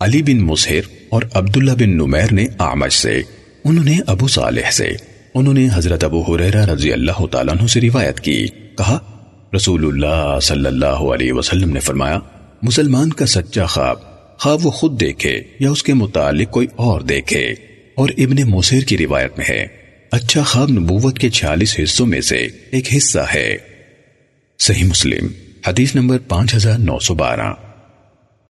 علی بن مسہر اور عبداللہ بن نمیر نے آمش سے، انہوں نے ابو صالح سے، انہوں نے حضرت ابو حریرہ رضی اللہ تعالیٰ عنہ سے روایت کی۔ کہا، رسول اللہ صلی اللہ علیہ وسلم نے فرمایا، مسلمان کا سچا خواب خواب وہ خود دیکھے یا اس کے متعلق کوئی اور دیکھے۔ اور ابن موسیر کی روایت میں ہے اچھا خواب نبوت کے چھالیس حصوں میں سے ایک حصہ ہے۔ صحیح مسلم، حدیث نمبر پانچ ہزار نو سو بارہ۔